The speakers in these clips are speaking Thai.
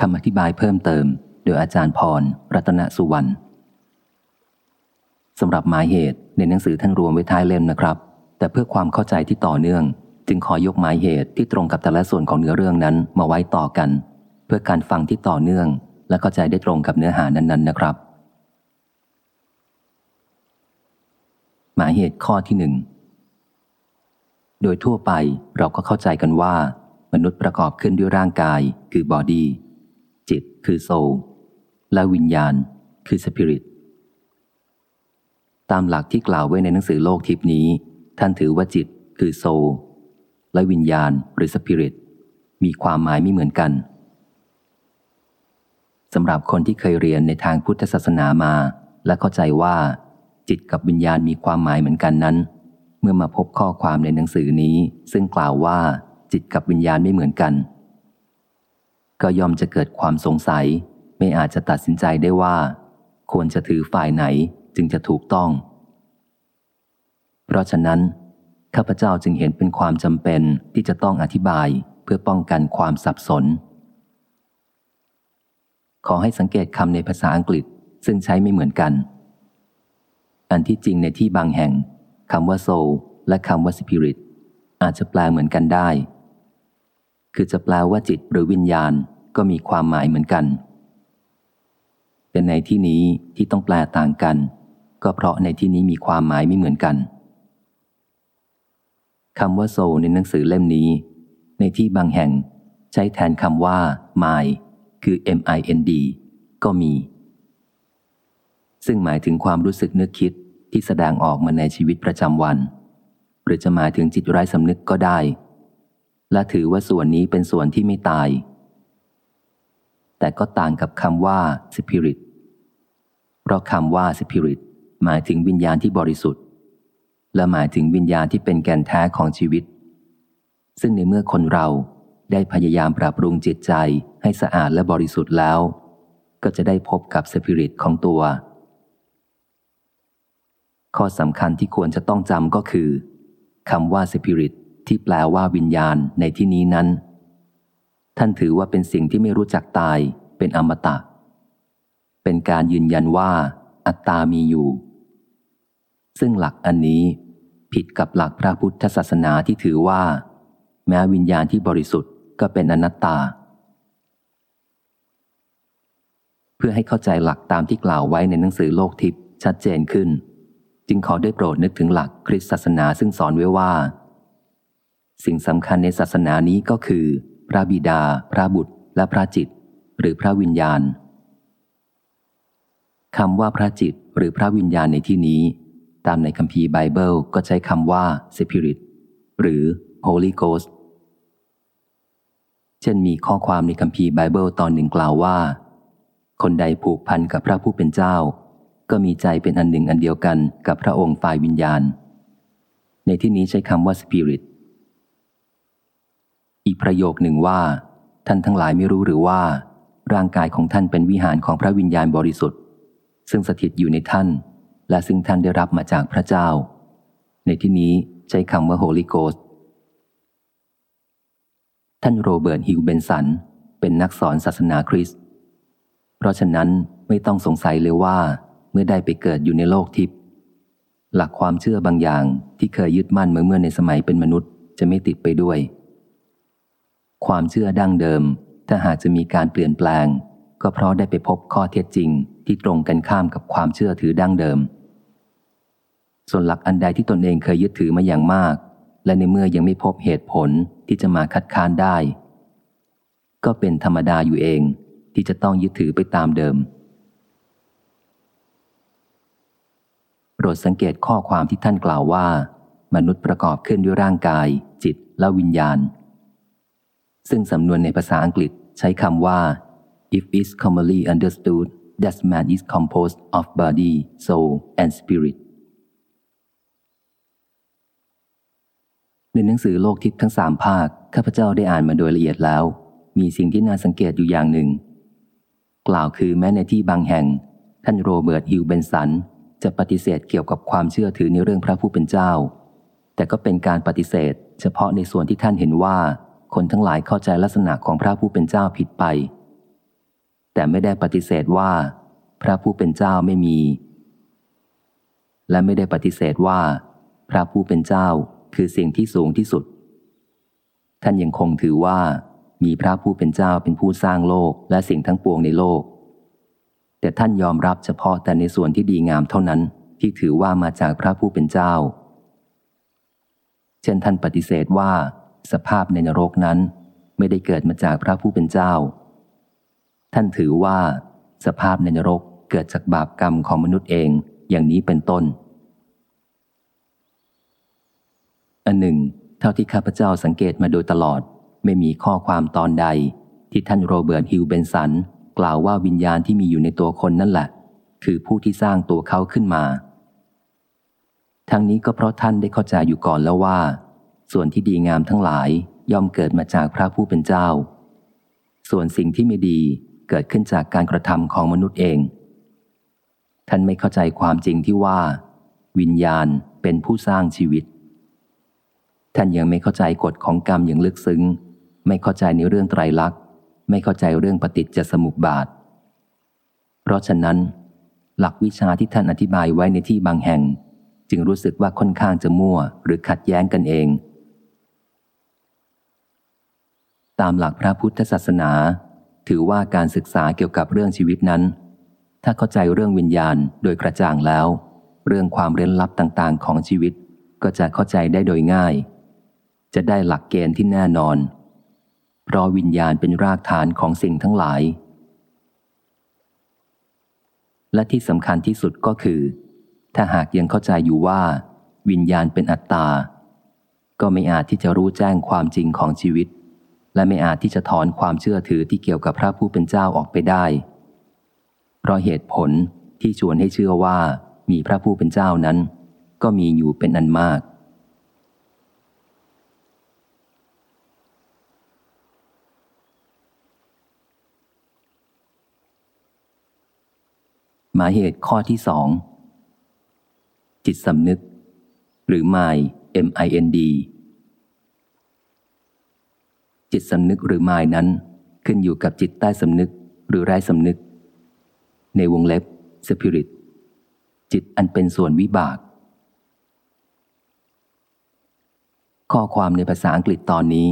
คำอธิบายเพิ่มเติม โดยอาจารย์พร รัตนสุวรรณสำหรับหมายเหตุในหนังสือท่านรวมไว้ท้ายเล่มนะครับ แต่เพื่อความเข้าใจที่ต่อเนื่อง จึงขอยกหมายเหตุที่ตรงกับแต่ละส่วนของเนื้อเรื่องนั้นมาไว้ต่อกัน เพื่อการฟังที่ต่อเนื่อง และเข้าใจได้ตรงกับเนื้อหานั้น ๆ นะครับ หมายเหตุข้อที่หนึ่งโดยทั่วไปเราก็เข้าใจกันว่า มนุษย์ประกอบขึ้นด้วยร่างกายคือ body จิตคือ soul และวิญญาณคือสปิริต ตามหลักที่กล่าวไว้ในหนังสือโลกทิพย์นี้ ท่านถือว่าจิตคือ soul และวิญญาณหรือสปิริต มีความหมายไม่เหมือนกันสำหรับคนที่เคยเรียนในทางพุทธศาสนามา และเข้าใจว่า จิตกับวิญญาณมีความหมายเหมือนกันนั้น เมื่อมาพบข้อความในหนังสือนี้ ซึ่งกล่าวว่า จิตกับวิญญาณไม่เหมือนกัน ก็ย่อมจะเกิดความสงสัย ไม่อาจจะตัดสินใจได้ว่า ควรจะถือฝ่ายไหนจึงจะถูกต้อง เพราะฉะนั้น ข้าพเจ้าจึงเห็นเป็นความจำเป็นที่จะต้องอธิบายเพื่อป้องกันความสับสน ขอให้สังเกตคำในภาษาอังกฤษซึ่งใช้ไม่เหมือนกัน อันที่จริงในที่บางแห่งคำว่า soul และคำว่า spirit อาจจะแปลเหมือนกันได้ คือจะแปลว่าจิตหรือวิญญาณ ก็มีความหมายเหมือนกัน แต่ในที่นี้ที่ต้องแปลต่างกัน ก็เพราะในที่นี้มีความหมายไม่เหมือนกันคำว่าโซในหนังสือเล่มนี้ ในที่บางแห่งใช้แทนคำว่า mind คือ mind ก็มี ซึ่งหมายถึงความรู้สึกนึกคิดที่แสดงออกมาในชีวิตประจำวัน หรือจะหมายถึงจิตไร้สำนึกก็ได้ และถือว่าส่วนนี้เป็นส่วนที่ไม่ตาย แต่ก็ต่างกับคำว่า spirit เพราะคำว่า spirit หมายถึงวิญญาณที่บริสุทธิ์ และหมายถึงวิญญาณที่เป็นแก่นแท้ของชีวิต ซึ่งในเมื่อคนเราได้พยายามปรับปรุงจิตใจให้สะอาดและบริสุทธิ์แล้ว ก็จะได้พบกับสปิริตของตัว ข้อสำคัญที่ควรจะต้องจำก็คือคำว่าสปิริตที่แปลว่าวิญญาณในที่นี้นั้น ท่านถือว่าเป็นสิ่งที่ไม่รู้จักตาย เป็นอมตะ เป็นการยืนยันว่า อัตตามีอยู่ ซึ่งหลักอันนี้ผิดกับหลักพระพุทธศาสนาที่ถือว่า แม้วิญญาณที่บริสุทธิ์ก็เป็นอนัตตา เพื่อให้เข้าใจหลักตามที่กล่าวไว้ในหนังสือโลกทิพย์ชัดเจนขึ้น จึงขอได้โปรดนึกถึงหลักคริสตศาสนาซึ่งสอนไว้ว่า สิ่งสำคัญในศาสนานี้ก็คือ พระบิดา พระบุตร และพระจิต หรือพระวิญญาณคำว่าพระจิตหรือพระวิญญาณในที่นี้ ตามในคัมภีร์ไบเบิลก็ใช้คำว่า Spirit หรือ Holy Ghost เช่นมีข้อความในคัมภีร์ไบเบิลตอนหนึ่งกล่าวว่า คนใดผูกพันกับพระผู้เป็นเจ้า ก็มีใจเป็นอันหนึ่งอันเดียวกันกับพระองค์ฝ่ายวิญญาณ ในที่นี้ใช้คำว่า Spirit อีกประโยคหนึ่งว่า ท่านทั้งหลายไม่รู้หรือว่า ร่างกายของท่านเป็นวิหารของพระวิญญาณบริสุทธิ์ ซึ่งสถิตอยู่ในท่าน และซึ่งท่านได้รับมาจากพระเจ้า ในที่นี้ใช้คำว่า Holy Ghost ท่านโรเบิร์ตฮิวเบนสัน เป็นนักสอนศาสนาคริสต์เพราะฉะนั้นไม่ต้องสงสัยเลยว่า เมื่อได้ไปเกิดอยู่ในโลกทิพย์หลักความเชื่อบางอย่างที่เคยยึดมั่นเมื่อเมื่อในสมัยเป็นมนุษย์จะไม่ติดไปด้วย ความเชื่อดั้งเดิม ถ้าหากจะมีการเปลี่ยนแปลง ก็เพราะได้ไปพบข้อเท็จจริงที่ตรงกันข้ามกับความเชื่อถือดั้งเดิม ส่วนหลักอันใดที่ตนเองเคยยึดถือมาอย่างมาก และในเมื่อยังไม่พบเหตุผลที่จะมาคัดค้านได้ ก็เป็นธรรมดาอยู่เองที่จะต้องยึดถือไปตามเดิมโปรดสังเกตข้อความที่ท่านกล่าวว่า มนุษย์ประกอบขึ้นด้วยร่างกาย จิตและวิญญาณ ซึ่งสำนวนในภาษาอังกฤษใช้คำว่า if is commonly understood that man is composed of body, soul, and spirit ในหนังสือโลกทิพย์ทั้งสามภาค ข้าพเจ้าได้อ่านมาโดยละเอียดแล้ว มีสิ่งที่น่าสังเกตอยู่อย่างหนึ่ง กล่าวคือแม้ในที่บางแห่ง ท่านโรเบิร์ตฮิวเบนสัน จะปฏิเสธเกี่ยวกับความเชื่อถือในเรื่องพระผู้เป็นเจ้า แต่ก็เป็นการปฏิเสธ เฉพาะในส่วนที่ท่านเห็นว่า คนทั้งหลายเข้าใจลักษณะของพระผู้เป็นเจ้าผิดไป แต่ไม่ได้ปฏิเสธว่า พระผู้เป็นเจ้าไม่มี และไม่ได้ปฏิเสธว่า พระผู้เป็นเจ้าคือสิ่งที่สูงที่สุด ท่านยังคงถือว่า มีพระผู้เป็นเจ้าเป็นผู้สร้างโลกและสิ่งทั้งปวงในโลก แต่ท่านยอมรับเฉพาะแต่ในส่วนที่ดีงามเท่านั้นที่ถือว่ามาจากพระผู้เป็นเจ้า เช่นท่านปฏิเสธว่า สภาพในนรกนั้น ไม่ได้เกิดมาจากพระผู้เป็นเจ้า ท่านถือว่า สภาพในนรกเกิดจากบาปกรรมของมนุษย์เองอย่างนี้เป็นต้น อันหนึ่ง เท่าที่ข้าพเจ้าสังเกตมาโดยตลอด ไม่มีข้อความตอนใด ที่ท่านโรเบิร์ตฮิวเบนสัน กล่าวว่าวิญญาณที่มีอยู่ในตัวคนนั่นแหละ คือผู้ที่สร้างตัวเขาขึ้นมาทั้งนี้ก็เพราะท่านได้เข้าใจอยู่ก่อนแล้วว่า ส่วนที่ดีงามทั้งหลายย่อมเกิดมาจากพระผู้เป็นเจ้า ส่วนสิ่งที่ไม่ดีเกิดขึ้นจากการกระทำของมนุษย์เอง ท่านไม่เข้าใจความจริงที่ว่า วิญญาณเป็นผู้สร้างชีวิต ท่านยังไม่เข้าใจกฎของกรรมอย่างลึกซึ้ง ไม่เข้าใจในเรื่องไตรลักษณ์ ไม่เข้าใจเรื่องปฏิจจสมุปบาท เพราะฉะนั้น หลักวิชาที่ท่านอธิบายไว้ในที่บางแห่ง จึงรู้สึกว่าค่อนข้างจะมั่วหรือขัดแย้งกันเอง ตามหลักพระพุทธศาสนา ถือว่าการศึกษาเกี่ยวกับเรื่องชีวิตนั้น ถ้าเข้าใจเรื่องวิญญาณโดยกระจ่างแล้ว เรื่องความเร้นลับต่างๆ ของชีวิตก็จะเข้าใจได้โดยง่าย จะได้หลักเกณฑ์ที่แน่นอน เพราะวิญญาณเป็นรากฐานของสิ่งทั้งหลาย และที่สำคัญที่สุดก็คือ ถ้าหากยังเข้าใจอยู่ว่า วิญญาณเป็นอัตตา ก็ไม่อาจที่จะรู้แจ้งความจริงของชีวิต และไม่อาจที่จะถอนความเชื่อถือที่เกี่ยวกับพระผู้เป็นเจ้าออกไปได้ เพราะเหตุผลที่ชวนให้เชื่อว่ามีพระผู้เป็นเจ้านั้น ก็มีอยู่เป็นอันมาก หมายเหตุข้อที่สองจิตสำนึก หรือ mind M I N D จิตสำนึกหรือมายนั้น ขึ้นอยู่กับจิตใต้สำนึกหรือไร้สำนึก ในวงเล็บสปิริตจิตอันเป็นส่วนวิบาก ข้อความในภาษาอังกฤษตอนนี้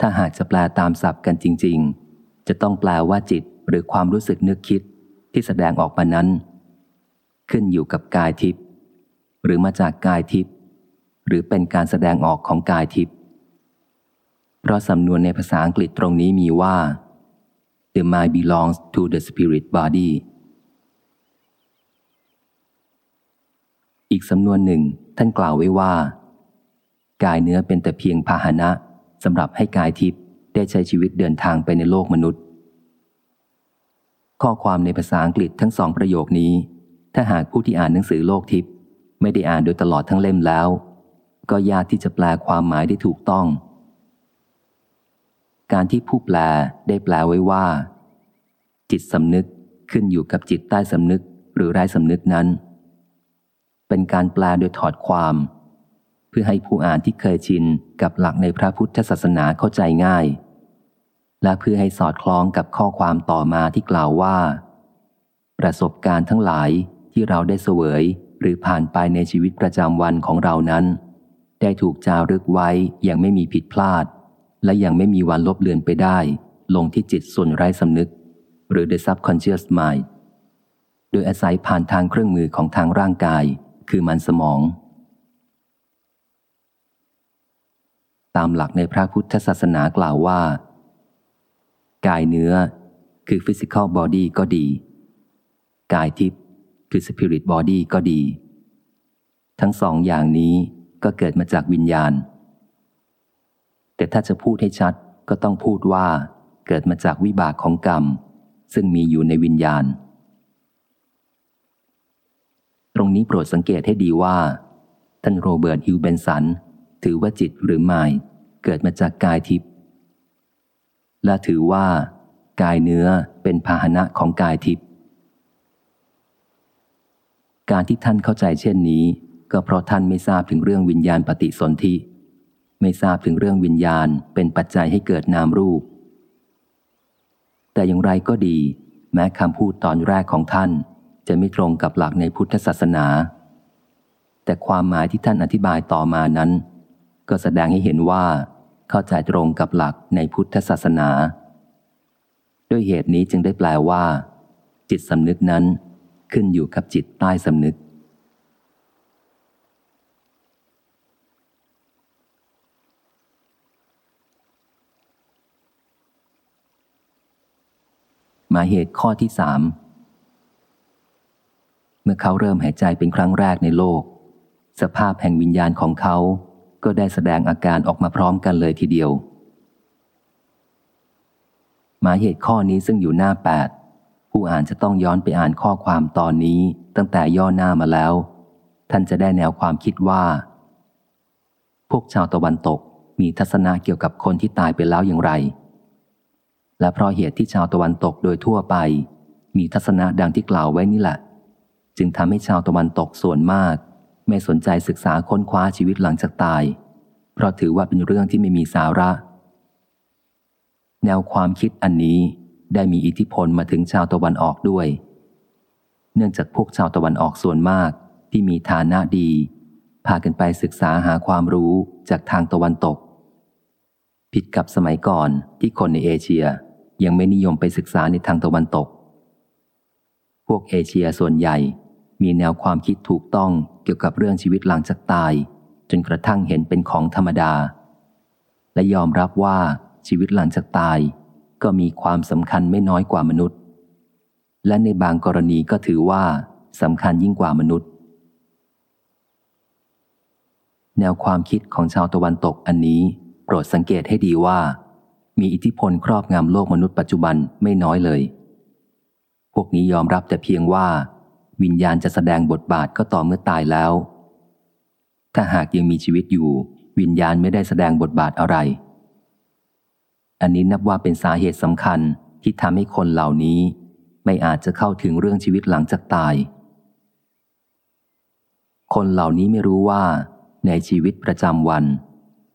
ถ้าหากจะแปลตามศัพท์กันจริง ๆ จะต้องแปลว่าจิตหรือความรู้สึกนึกคิดที่แสดงออกมานั้น ขึ้นอยู่กับกายทิพย์หรือมาจากกายทิพย์หรือเป็นการแสดงออกของกายทิพย์ เพราะสำนวนในภาษาอังกฤษตรงนี้มีว่า the mind belongs to the spirit body อีกสำนวนหนึ่งท่านกล่าวไว้ว่า กายเนื้อเป็นแต่เพียงพาหนะสำหรับให้กายทิพย์ได้ใช้ชีวิตเดินทางไปในโลกมนุษย์ ข้อความในภาษาอังกฤษทั้งสองประโยคนี้ ถ้าหากผู้ที่อ่านหนังสือโลกทิพย์ไม่ได้อ่านโดยตลอดทั้งเล่มแล้ว ก็ยากที่จะแปลความหมายได้ถูกต้อง การที่ผู้แปลได้แปลไว้ว่า จิตสำนึกขึ้นอยู่กับจิตใต้สำนึกหรือไร้สำนึกนั้น เป็นการแปลโดยถอดความ เพื่อให้ผู้อ่านที่เคยชินกับหลักในพระพุทธศาสนาเข้าใจง่าย และเพื่อให้สอดคล้องกับข้อความต่อมาที่กล่าวว่า ประสบการณ์ทั้งหลายที่เราได้เสวยหรือผ่านไปในชีวิตประจำวันของเรานั้น ได้ถูกจารึกไว้อย่างไม่มีผิดพลาด และยังไม่มีวันลบเลือนไปได้ ลงที่จิตส่วนไร้สำนึก หรือ the subconscious mind โดยอาศัยผ่านทางเครื่องมือของทางร่างกาย คือมันสมอง ตามหลักในพระพุทธศาสนากล่าวว่า กายเนื้อคือ physical body ก็ดี กายทิพย์คือ spirit body ก็ดี ทั้งสองอย่างนี้ก็เกิดมาจากวิญญาณ แต่ถ้าจะพูดให้ชัดก็ต้องพูดว่า เกิดมาจากวิบากของกรรม ซึ่งมีอยู่ในวิญญาณ ตรงนี้โปรดสังเกตให้ดีว่า ท่านโรเบิร์ตฮิวเบนสัน ถือว่าจิตหรือไม่เกิดมาจากกายทิพย์และถือว่า กายเนื้อเป็นพาหนะของกายทิพย์การที่ท่านเข้าใจเช่นนี้ ก็เพราะท่านไม่ทราบถึงเรื่องวิญญาณปฏิสนธิ ไม่ทราบถึงเรื่องวิญญาณเป็นปัจจัยให้เกิดนามรูป แต่อย่างไรก็ดี แม้คำพูดตอนแรกของท่าน จะไม่ตรงกับหลักในพุทธศาสนา แต่ความหมายที่ท่านอธิบายต่อมานั้น ก็แสดงให้เห็นว่า เข้าใจตรงกับหลักในพุทธศาสนา ด้วยเหตุนี้จึงได้แปลว่า จิตสำนึกนั้นขึ้นอยู่กับจิตใต้สำนึก มายเหตุข้อที่สามเมื่อเขาเริ่มหายใจเป็นครั้งแรกในโลก สภาพแห่งวิญญาณของเขา ก็ได้แสดงอาการออกมาพร้อมกันเลยทีเดียว หมายเหตุข้อนี้ซึ่งอยู่หน้าแปดผู้อ่านจะต้องย้อนไปอ่านข้อความตอนนี้ตั้งแต่ย่อหน้ามาแล้ว ท่านจะได้แนวความคิดว่า พวกชาวตะวันตกมีทัศนะเกี่ยวกับคนที่ตายไปแล้วอย่างไร และเพราะเหตุที่ชาวตะวันตกโดยทั่วไป มีทัศนะดังที่กล่าวไว้นี่แหละ จึงทำให้ชาวตะวันตกส่วนมาก ไม่สนใจศึกษาค้นคว้าชีวิตหลังจากตาย เพราะถือว่าเป็นเรื่องที่ไม่มีสาระ แนวความคิดอันนี้ได้มีอิทธิพลมาถึงชาวตะวันออกด้วย เนื่องจากพวกชาวตะวันออกส่วนมากที่มีฐานะดี พากันไปศึกษาหาความรู้จากทางตะวันตก ผิดกับสมัยก่อนที่คนในเอเชีย ยังไม่นิยมไปศึกษาในทางตะวันตก พวกเอเชียส่วนใหญ่ มีแนวความคิดถูกต้องเกี่ยวกับเรื่องชีวิตหลังจากตาย จนกระทั่งเห็นเป็นของธรรมดา และยอมรับว่าชีวิตหลังจากตาย ก็มีความสำคัญไม่น้อยกว่ามนุษย์ และในบางกรณีก็ถือว่าสำคัญยิ่งกว่ามนุษย์ แนวความคิดของชาวตะวันตกอันนี้ โปรดสังเกตให้ดีว่า มีอิทธิพลครอบงำโลกมนุษย์ปัจจุบันไม่น้อยเลย พวกนี้ยอมรับแต่เพียงว่า วิญญาณจะแสดงบทบาทก็ต่อเมื่อตายแล้ว ถ้าหากยังมีชีวิตอยู่ วิญญาณไม่ได้แสดงบทบาทอะไร อันนี้นับว่าเป็นสาเหตุสำคัญที่ทำให้คนเหล่านี้ ไม่อาจจะเข้าถึงเรื่องชีวิตหลังจากตาย คนเหล่านี้ไม่รู้ว่า ในชีวิตประจำวัน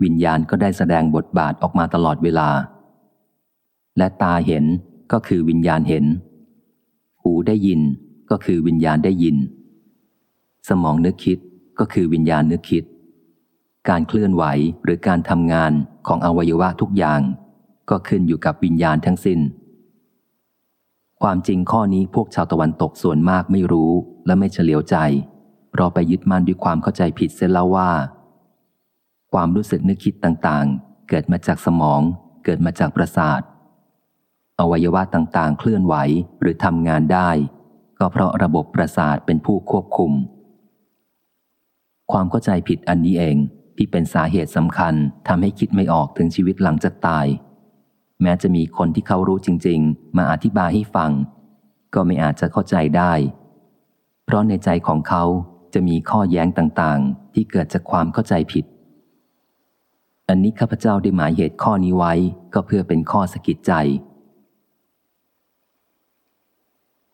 วิญญาณก็ได้แสดงบทบาทออกมาตลอดเวลา และตาเห็นก็คือวิญญาณเห็น หูได้ยินก็คือวิญญาณได้ยิน สมองนึกคิดก็คือวิญญาณนึกคิด การเคลื่อนไหวหรือการทำงานของอวัยวะทุกอย่าง ก็ขึ้นอยู่กับวิญญาณทั้งสิน้น ความจริงข้อนี้พวกชาวตะวันตกส่วนมากไม่รู้และไม่เฉลียวใจ เพราะไปยึดมั่นด้วยความเข้าใจผิดเสียแล้วว่า ความรู้สึกนึกคิดต่างๆ เกิดมาจากสมอง เกิดมาจากประสาท อวัยวะต่างๆ เคลื่อนไหวหรือทำงานได้ ก็เพราะระบบประสาทเป็นผู้ควบคุม ความเข้าใจผิดอันนี้เองที่เป็นสาเหตุสำคัญทำให้คิดไม่ออกถึงชีวิตหลังจากตาย แม้จะมีคนที่เขารู้จริง ๆ มาอธิบายให้ฟัง ก็ไม่อาจจะเข้าใจได้ เพราะในใจของเขาจะมีข้อแย้งต่างๆ ที่เกิดจากความเข้าใจผิด อันนี้ข้าพเจ้าได้หมายเหตุข้อนี้ไว้ก็เพื่อเป็นข้อสกิดใจ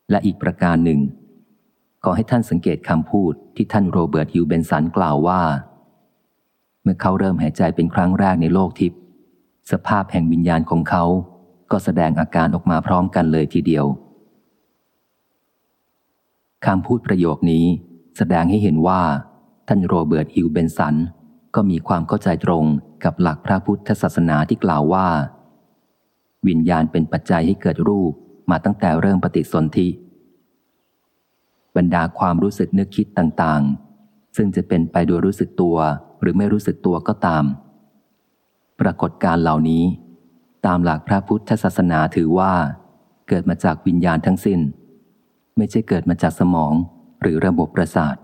และอีกประการหนึ่ง ขอให้ท่านสังเกตคำพูดที่ท่านโรเบิร์ตฮิวเบนสันกล่าวว่า เมื่อเขาเริ่มหายใจเป็นครั้งแรกในโลกทิพย์สภาพแห่งวิญญาณของเขาก็แสดงอาการออกมาพร้อมกันเลยทีเดียวคำพูดประโยคนี้แสดงให้เห็นว่า ท่านโรเบิร์ตฮิวเบนสัน ก็มีความเข้าใจตรงกับหลักพระพุทธศาสนาที่กล่าวว่า วิญญาณเป็นปัจจัยให้เกิดรูปมาตั้งแต่เริ่มปฏิสนธิบรรดาความรู้สึกนึกคิดต่างๆ ซึ่งจะเป็นไปโดยรู้สึกตัวหรือไม่รู้สึกตัวก็ตาม ปรากฏการเหล่านี้ ตามหลักพระพุทธศาสนาถือว่า เกิดมาจากวิญญาณทั้งสิน้น ไม่ใช่เกิดมาจากสมองหรือระบบประสาท